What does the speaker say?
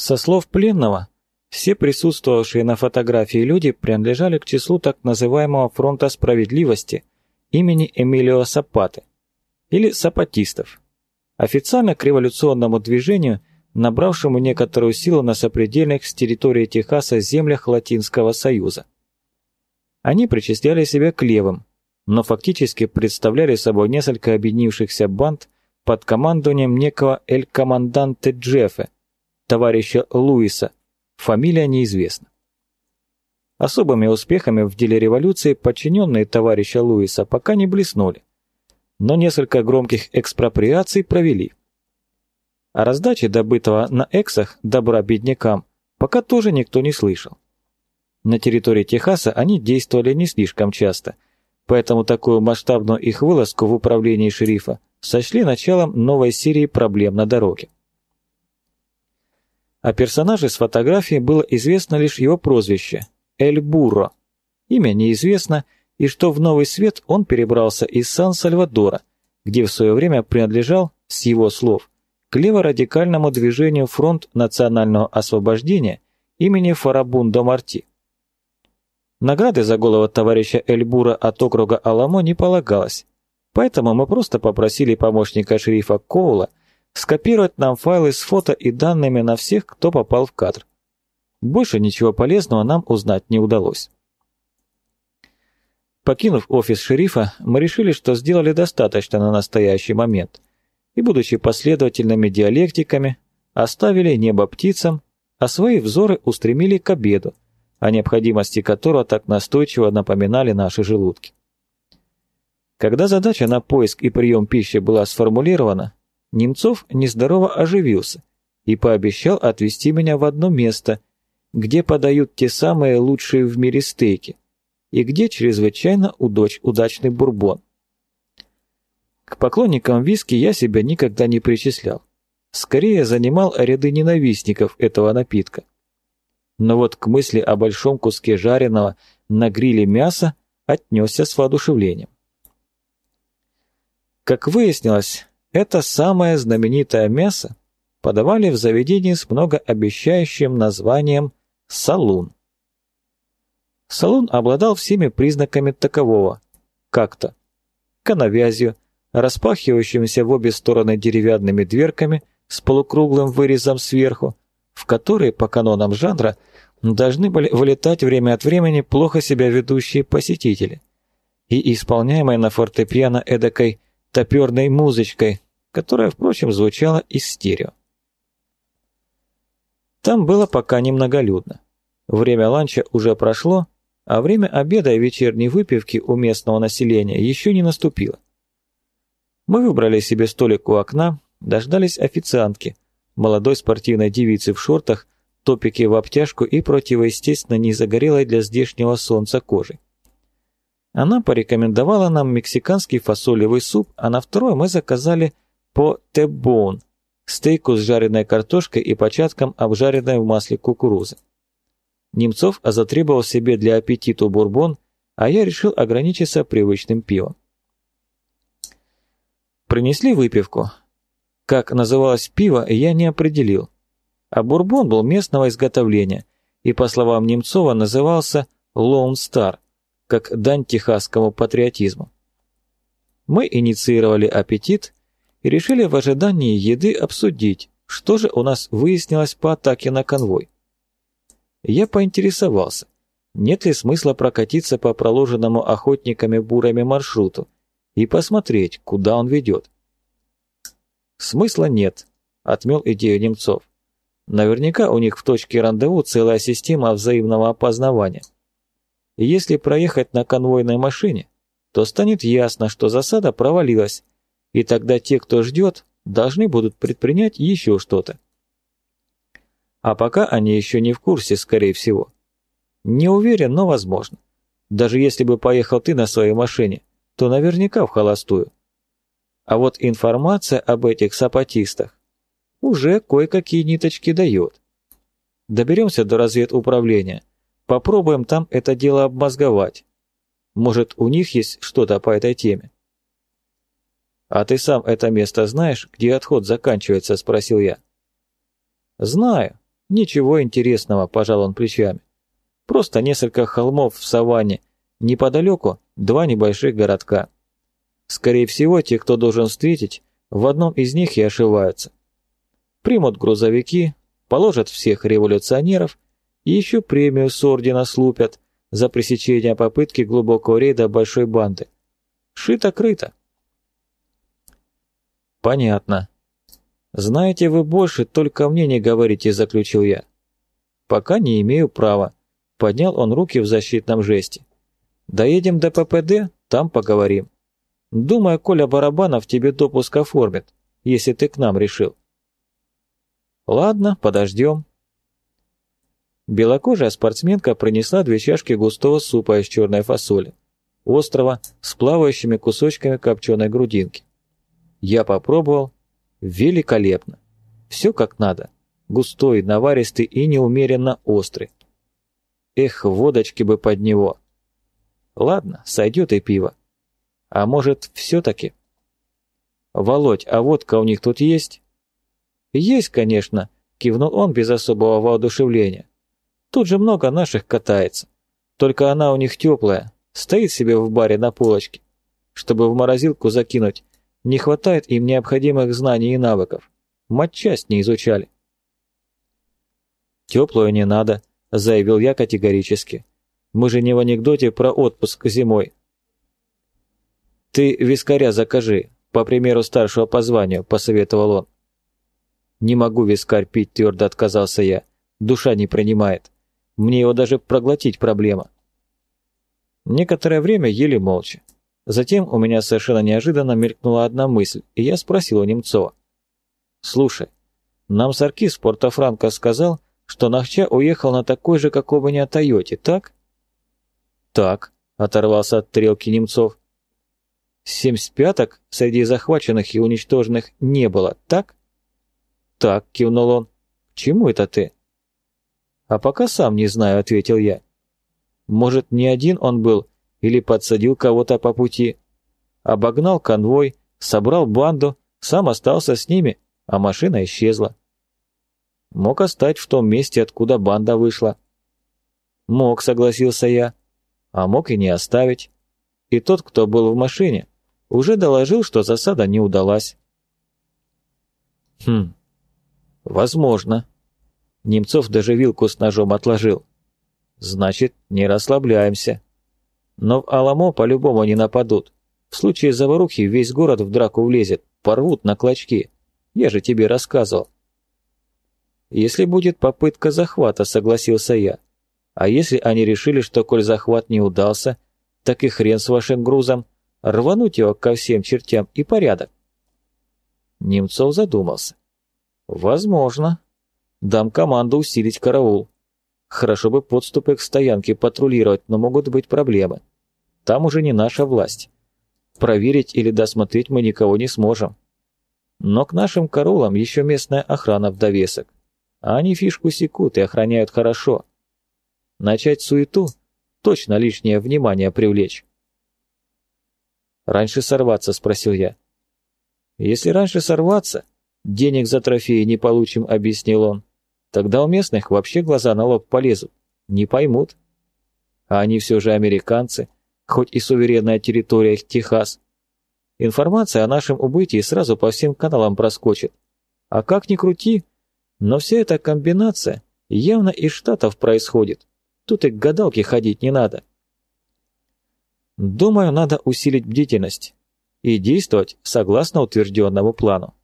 Со слов пленного, все присутствовавшие на фотографии люди принадлежали к числу так называемого фронта справедливости имени Эмилио Сапаты или сапатистов, официально к революционному движению, набравшему некоторую силу на сопредельных с территории Техаса землях Латинского Союза. Они причисляли себя к левым, но фактически представляли собой несколько объединившихся банд под командованием некого эль-команданте Джеффе, товарища Луиса, фамилия неизвестна. Особыми успехами в деле революции подчиненные товарища Луиса пока не блеснули, но несколько громких экспроприаций провели. О раздаче добытого на эксах добра беднякам пока тоже никто не слышал. На территории Техаса они действовали не слишком часто, поэтому такую масштабную их вылазку в управлении шерифа сочли началом новой серии проблем на дороге. О персонаже с фотографии было известно лишь его прозвище – Эль Бурро. Имя неизвестно, и что в Новый Свет он перебрался из Сан-Сальвадора, где в свое время принадлежал, с его слов, к леворадикальному движению Фронт национального освобождения имени Фарабундо Марти. Награды за голову товарища Эльбура от округа Аламо не полагалось, поэтому мы просто попросили помощника шерифа Коула скопировать нам файлы с фото и данными на всех, кто попал в кадр. Больше ничего полезного нам узнать не удалось. Покинув офис шерифа, мы решили, что сделали достаточно на настоящий момент, и, будучи последовательными диалектиками, оставили небо птицам, а свои взоры устремили к обеду, о необходимости которого так настойчиво напоминали наши желудки. Когда задача на поиск и прием пищи была сформулирована, Немцов нездорово оживился и пообещал отвезти меня в одно место, где подают те самые лучшие в мире стейки и где чрезвычайно удач удачный бурбон. К поклонникам виски я себя никогда не причислял. Скорее занимал ряды ненавистников этого напитка но вот к мысли о большом куске жареного на гриле мяса отнесся с воодушевлением. Как выяснилось, это самое знаменитое мясо подавали в заведении с многообещающим названием «салун». Салун обладал всеми признаками такового, как-то коновязью, распахивающимися в обе стороны деревянными дверками с полукруглым вырезом сверху, в которые, по канонам жанра, должны были вылетать время от времени плохо себя ведущие посетители и исполняемой на фортепиано эдакой топерной музычкой, которая, впрочем, звучала из стерео. Там было пока немноголюдно. Время ланча уже прошло, а время обеда и вечерней выпивки у местного населения еще не наступило. Мы выбрали себе столик у окна, дождались официантки, молодой спортивной девицы в шортах топики в обтяжку и противоестественно не загорелой для здешнего солнца кожи. Она порекомендовала нам мексиканский фасолевый суп, а на второй мы заказали по тебон, стейку с жареной картошкой и початком обжаренной в масле кукурузы. Немцов затребовал себе для аппетита бурбон, а я решил ограничиться привычным пивом. Принесли выпивку. Как называлось пиво, я не определил, а бурбон был местного изготовления и, по словам Немцова, назывался «Lone Star», как дань техасскому патриотизму. Мы инициировали аппетит и решили в ожидании еды обсудить, что же у нас выяснилось по атаке на конвой. Я поинтересовался, нет ли смысла прокатиться по проложенному охотниками-бурами маршруту и посмотреть, куда он ведет. Смысла нет, отмел идею Немцов. Наверняка у них в точке рандеву целая система взаимного опознавания. Если проехать на конвойной машине, то станет ясно, что засада провалилась, и тогда те, кто ждет, должны будут предпринять еще что-то. А пока они еще не в курсе, скорее всего. Не уверен, но возможно. Даже если бы поехал ты на своей машине, то наверняка в холостую. А вот информация об этих сапатистах уже кое-какие ниточки дает. Доберемся до разведуправления, попробуем там это дело обмозговать. Может, у них есть что-то по этой теме? «А ты сам это место знаешь, где отход заканчивается?» – спросил я. «Знаю. Ничего интересного, пожал он плечами. Просто несколько холмов в саванне, неподалеку два небольших городка. Скорее всего, те, кто должен встретить, в одном из них и ошиваются. Примут грузовики, положат всех революционеров и еще премию с ордена слупят за пресечение попытки глубокого рейда большой банды. Шито-крыто. Понятно. Знаете вы больше, только мне не говорите, заключил я. Пока не имею права. Поднял он руки в защитном жесте. Доедем до ППД, там поговорим. Думаю, Коля Барабанов тебе допуск оформит, если ты к нам решил. Ладно, подождем. Белокожая спортсменка принесла две чашки густого супа из черной фасоли, острого, с плавающими кусочками копченой грудинки. Я попробовал. Великолепно. Все как надо. Густой, наваристый и неумеренно острый. Эх, водочки бы под него. Ладно, сойдет и пиво. А может, все-таки? Володь, а водка у них тут есть? Есть, конечно, кивнул он без особого воодушевления. Тут же много наших катается. Только она у них теплая, стоит себе в баре на полочке. Чтобы в морозилку закинуть, не хватает им необходимых знаний и навыков. Матчасть не изучали. «Теплую не надо», — заявил я категорически. «Мы же не в анекдоте про отпуск зимой». «Ты вискаря закажи, по примеру старшего по званию», — посоветовал он. «Не могу вискарь пить», — твердо отказался я. «Душа не принимает. Мне его даже проглотить проблема». Некоторое время ели молча. Затем у меня совершенно неожиданно мелькнула одна мысль, и я спросил у Немцова. «Слушай, нам Саркис Порто-Франко сказал, что Нахча уехал на такой же, как оба не Тойоте, так?» «Так», — оторвался от тарелки Немцов. «Семьдесят пяток среди захваченных и уничтоженных не было, так?» «Так», — кивнул он. «К чему это ты?» «А пока сам не знаю», — ответил я. «Может, не один он был, или подсадил кого-то по пути. Обогнал конвой, собрал банду, сам остался с ними, а машина исчезла. Мог остать в том месте, откуда банда вышла. Мог, согласился я, а мог и не оставить. И тот, кто был в машине, уже доложил, что засада не удалась. Хм, возможно. Немцов даже вилку с ножом отложил. Значит, не расслабляемся. Но в Аламо по-любому не нападут. В случае заварухи весь город в драку влезет, порвут на клочки. Я же тебе рассказывал. Если будет попытка захвата, согласился я. А если они решили, что коль захват не удался, так и хрен с вашим грузом, рвануть его ко всем чертям и порядок. Немцов задумался. Возможно. Дам команду усилить караул. Хорошо бы подступы к стоянке патрулировать, но могут быть проблемы. Там уже не наша власть. Проверить или досмотреть мы никого не сможем. Но к нашим королам еще местная охрана в довесок. А они фишку секут и охраняют хорошо. Начать суету – точно лишнее внимание привлечь. «Раньше сорваться?» – спросил я. «Если раньше сорваться, денег за трофеи не получим», – объяснил он. «Тогда у местных вообще глаза на лоб полезут. Не поймут. А они все же американцы – хоть и суверенная территория Техас. Информация о нашем убытии сразу по всем каналам проскочит. А как ни крути, но вся эта комбинация явно из Штатов происходит. Тут и к гадалке ходить не надо. Думаю, надо усилить бдительность и действовать согласно утвержденному плану.